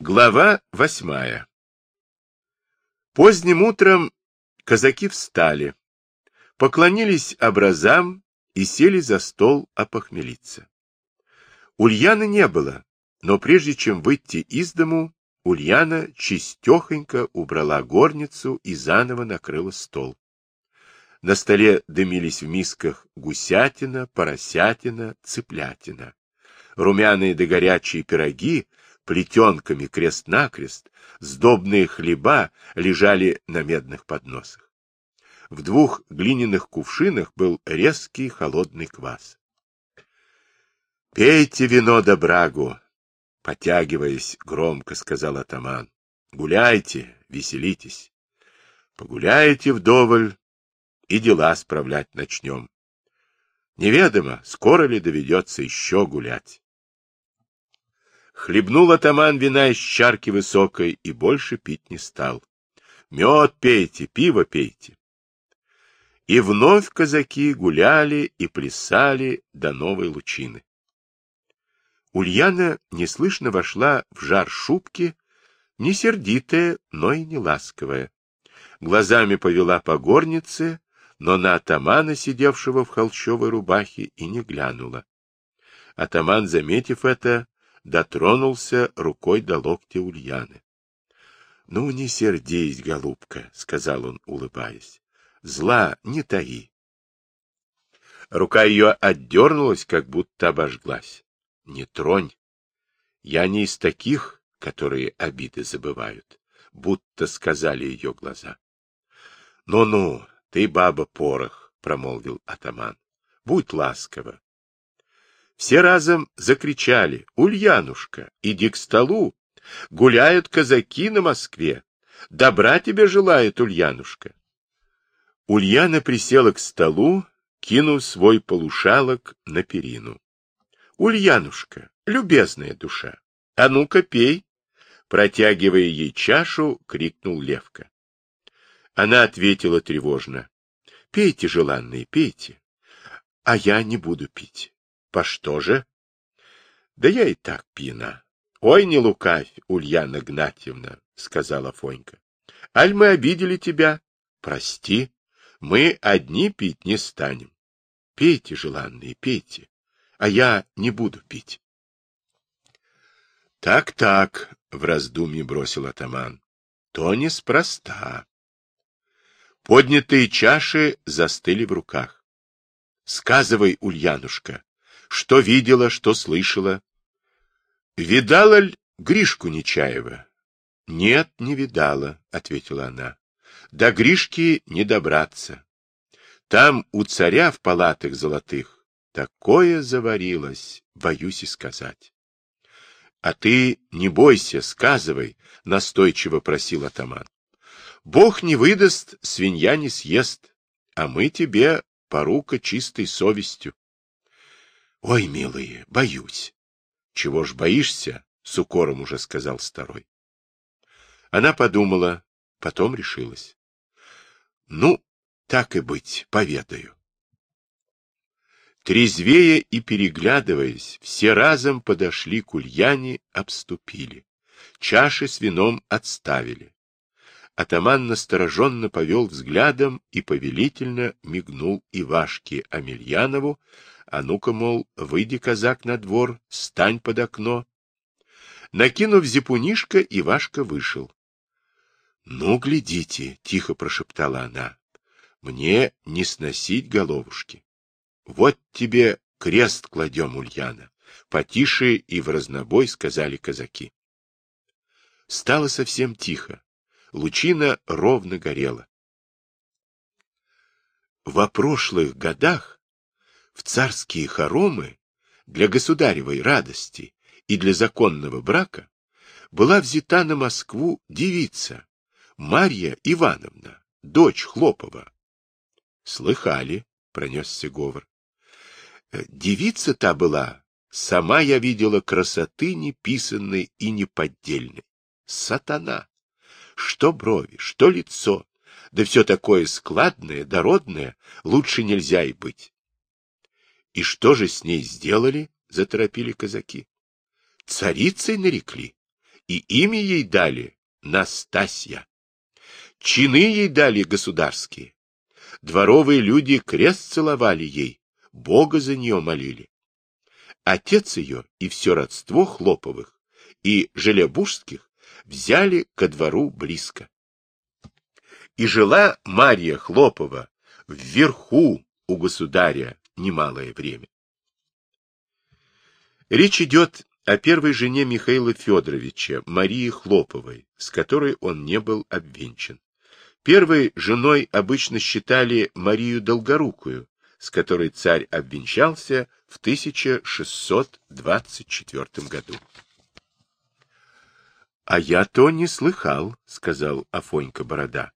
Глава восьмая Поздним утром казаки встали, поклонились образам и сели за стол опохмелиться. Ульяны не было, но прежде чем выйти из дому, Ульяна чистехонько убрала горницу и заново накрыла стол. На столе дымились в мисках гусятина, поросятина, цыплятина. Румяные да горячие пироги, плетенками крест-накрест, сдобные хлеба лежали на медных подносах. В двух глиняных кувшинах был резкий холодный квас. — Пейте вино да брагу! — потягиваясь, громко сказал атаман. — Гуляйте, веселитесь. Погуляете вдоволь, и дела справлять начнем. Неведомо, скоро ли доведется еще гулять. Хлебнул атаман вина из чарки высокой и больше пить не стал. Мед пейте, пиво пейте. И вновь казаки гуляли и плясали до новой лучины. Ульяна неслышно вошла в жар шубки, не сердитая, но и не ласковая. Глазами повела по горнице, но на атамана, сидевшего в холщовой рубахе, и не глянула. Атаман, заметив это, дотронулся рукой до локтя Ульяны. — Ну, не сердись, голубка, — сказал он, улыбаясь. — Зла не таи. Рука ее отдернулась, как будто обожглась. — Не тронь. Я не из таких, которые обиды забывают, будто сказали ее глаза. Ну — Ну-ну, — Ты, баба, порох, — промолвил атаман. — Будь ласкова. Все разом закричали. — Ульянушка, иди к столу. Гуляют казаки на Москве. Добра тебе желает Ульянушка. Ульяна присела к столу, кинув свой полушалок на перину. — Ульянушка, любезная душа, а ну-ка пей! Протягивая ей чашу, крикнул Левка. Она ответила тревожно. — Пейте, желанные, пейте. — А я не буду пить. — По что же? — Да я и так пьяна. — Ой, не лукавь, Ульяна Гнатьевна, — сказала Фонька. — Аль мы обидели тебя? Прости, мы одни пить не станем. Пейте, желанные, пейте, а я не буду пить. Так-так, — в раздумье бросил атаман, — то неспроста. Поднятые чаши застыли в руках. — Сказывай, Ульянушка, что видела, что слышала? — Видала ли Гришку Нечаева? — Нет, не видала, — ответила она. — До Гришки не добраться. Там у царя в палатах золотых такое заварилось, боюсь и сказать. — А ты не бойся, сказывай, — настойчиво просил атаман. Бог не выдаст, свинья не съест, а мы тебе порука чистой совестью. Ой, милые, боюсь. Чего ж боишься? С укором уже сказал старой. Она подумала, потом решилась. Ну, так и быть, поведаю. Трезвея и переглядываясь, все разом подошли к Ульяне, обступили. Чаши с вином отставили. Атаман настороженно повел взглядом и повелительно мигнул Ивашке Амельянову, а ну-ка, мол, выйди, казак, на двор, стань под окно. Накинув зипунишко, Ивашка вышел. — Ну, глядите, — тихо прошептала она, — мне не сносить головушки. Вот тебе крест кладем, Ульяна. Потише и в разнобой сказали казаки. Стало совсем тихо. Лучина ровно горела. Во прошлых годах в царские хоромы для государевой радости и для законного брака была взята на Москву девица Марья Ивановна, дочь Хлопова. Слыхали, пронесся говор. Э, девица та была, сама я видела красоты неписанной и неподдельной. Сатана! Что брови, что лицо, да все такое складное, дородное, лучше нельзя и быть. И что же с ней сделали? — заторопили казаки. Царицей нарекли и имя ей дали Настасья. Чины ей дали государские. Дворовые люди крест целовали ей, Бога за нее молили. Отец ее и все родство Хлоповых и Желебужских взяли ко двору близко. И жила Марья Хлопова вверху у государя немалое время. Речь идет о первой жене Михаила Федоровича, Марии Хлоповой, с которой он не был обвенчан. Первой женой обычно считали Марию Долгорукую, с которой царь обвенчался в 1624 году. — А я то не слыхал, — сказал Афонька Борода.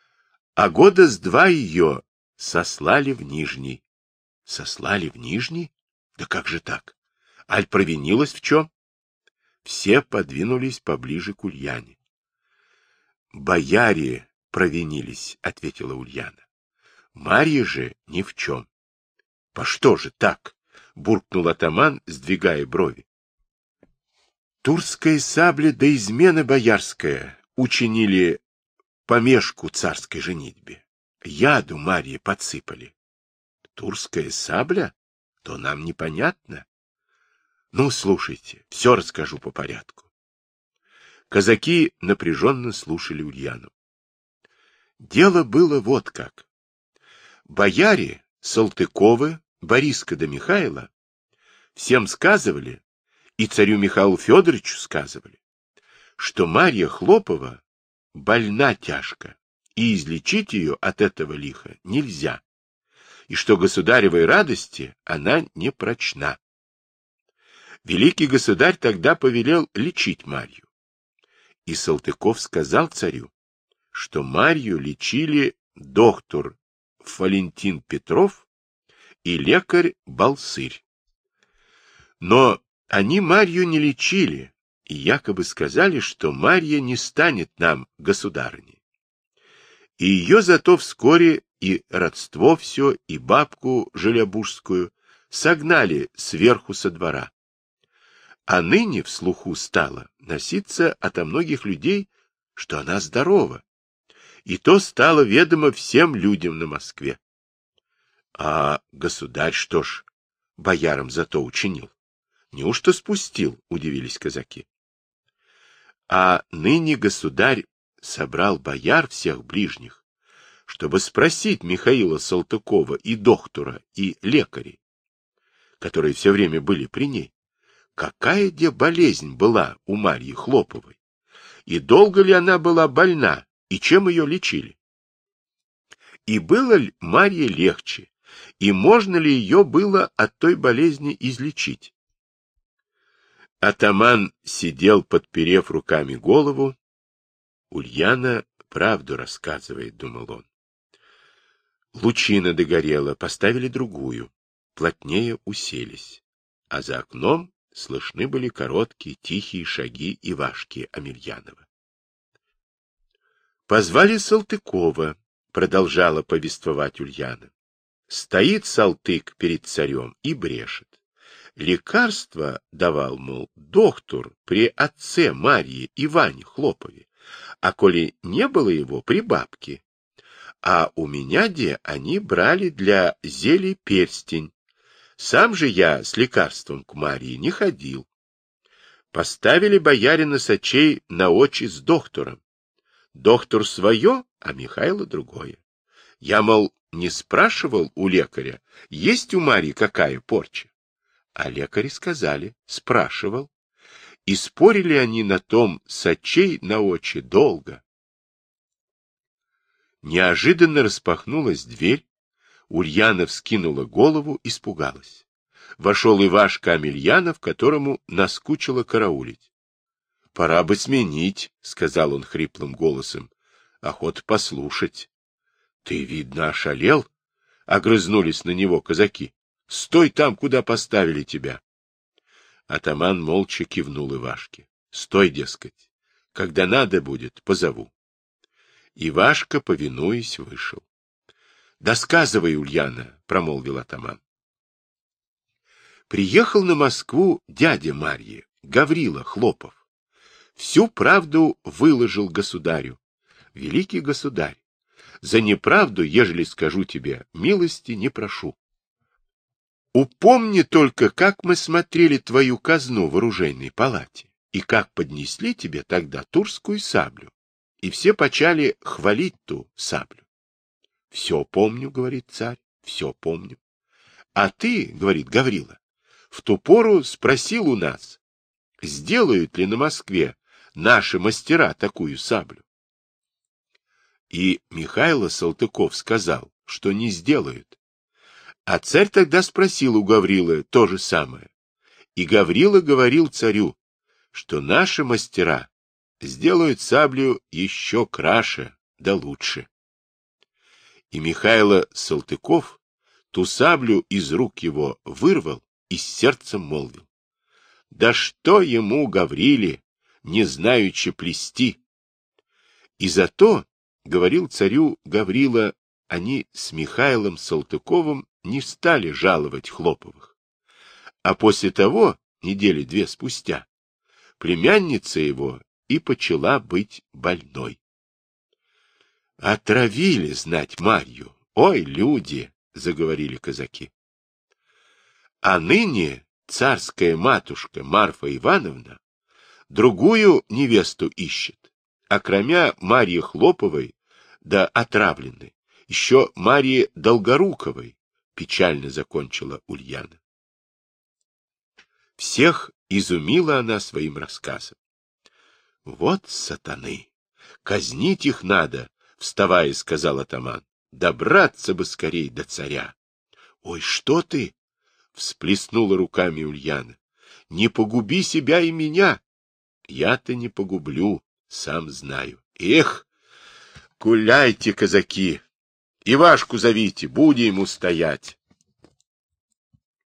— А года с два ее сослали в Нижний. — Сослали в Нижний? Да как же так? Аль провинилась в чем? Все подвинулись поближе к Ульяне. — Бояре провинились, — ответила Ульяна. — Марья же ни в чем. — По что же так? — буркнул атаман, сдвигая брови. Турская сабля да измена боярская учинили помешку царской женитьбе. Яду Марье подсыпали. Турская сабля? То нам непонятно. Ну, слушайте, все расскажу по порядку. Казаки напряженно слушали Ульяну. Дело было вот как. Бояре Салтыковы, Бориска да Михайла всем сказывали, и царю Михаилу Федоровичу сказывали, что Марья Хлопова больна тяжко, и излечить ее от этого лиха нельзя, и что государевой радости она не прочна. Великий государь тогда повелел лечить Марью. И Салтыков сказал царю, что Марью лечили доктор Валентин Петров и лекарь Балсырь. Но они Марью не лечили и якобы сказали, что Марья не станет нам государыней. И ее зато вскоре и родство все, и бабку Желябужскую согнали сверху со двора. А ныне в слуху стало носиться ото многих людей, что она здорова. И то стало ведомо всем людям на Москве. А государь что ж, боярам зато учинил? Неужто спустил, удивились казаки. А ныне государь собрал бояр всех ближних, чтобы спросить Михаила Салтыкова и доктора, и лекарей, которые все время были при ней, какая где болезнь была у Марьи Хлоповой, и долго ли она была больна, и чем ее лечили. И было ли Марье легче, и можно ли ее было от той болезни излечить? Атаман сидел, подперев руками голову. Ульяна правду рассказывает, думал он. Лучина догорела, поставили другую, плотнее уселись, а за окном слышны были короткие, тихие шаги Ивашки Амельянова. Позвали Салтыкова, продолжала повествовать Ульяна. Стоит Салтык перед царем и брешет. Лекарство давал, мол, доктор при отце Марьи Иване Хлопове, а коли не было его, при бабке. А у меня, где они брали для зелий перстень. Сам же я с лекарством к Марье не ходил. Поставили боярина Сачей на очи с доктором. Доктор свое, а Михайло другое. Я, мол, не спрашивал у лекаря, есть у Марьи какая порча. А лекари сказали, спрашивал. И спорили они на том сочей на очи долго. Неожиданно распахнулась дверь, Ульяна вскинула голову, испугалась. Вошел Ивашка Амельянов, которому наскучило караулить. — Пора бы сменить, — сказал он хриплым голосом. — Охота послушать. — Ты, видно, ошалел? — огрызнулись на него казаки. Стой там, куда поставили тебя. Атаман молча кивнул Ивашке. Стой, дескать. Когда надо будет, позову. Ивашка, повинуясь, вышел. — Досказывай, Ульяна, — промолвил атаман. Приехал на Москву дядя Марьи, Гаврила Хлопов. всю правду выложил государю. Великий государь, за неправду, ежели скажу тебе, милости не прошу. Упомни только, как мы смотрели твою казну в оружейной палате, и как поднесли тебе тогда турскую саблю, и все почали хвалить ту саблю. — Все помню, — говорит царь, — все помню. — А ты, — говорит Гаврила, — в ту пору спросил у нас, сделают ли на Москве наши мастера такую саблю. И Михайло Салтыков сказал, что не сделают. А царь тогда спросил у Гаврилы то же самое. И Гаврила говорил царю, что наши мастера сделают саблю еще краше да лучше. И Михайло Салтыков ту саблю из рук его вырвал и с сердцем молвил. Да что ему, Гавриле, не знаючи плести? И зато, говорил царю Гаврила, они с Михаилом Салтыковым не стали жаловать Хлоповых. А после того, недели две спустя, племянница его и почала быть больной. Отравили, знать, Марью. Ой, люди, заговорили казаки. А ныне царская матушка Марфа Ивановна другую невесту ищет, а кроме Марьи Хлоповой да отравленной, еще Марьи Долгоруковой, печально закончила Ульяна. Всех изумила она своим рассказом. Вот сатаны! Казнить их надо, вставая, сказал атаман. Добраться бы скорей до царя. Ой, что ты? Всплеснула руками Ульяна. Не погуби себя и меня. Я-то не погублю, сам знаю. Эх, гуляйте, казаки, Ивашку зовите, будем ему стоять.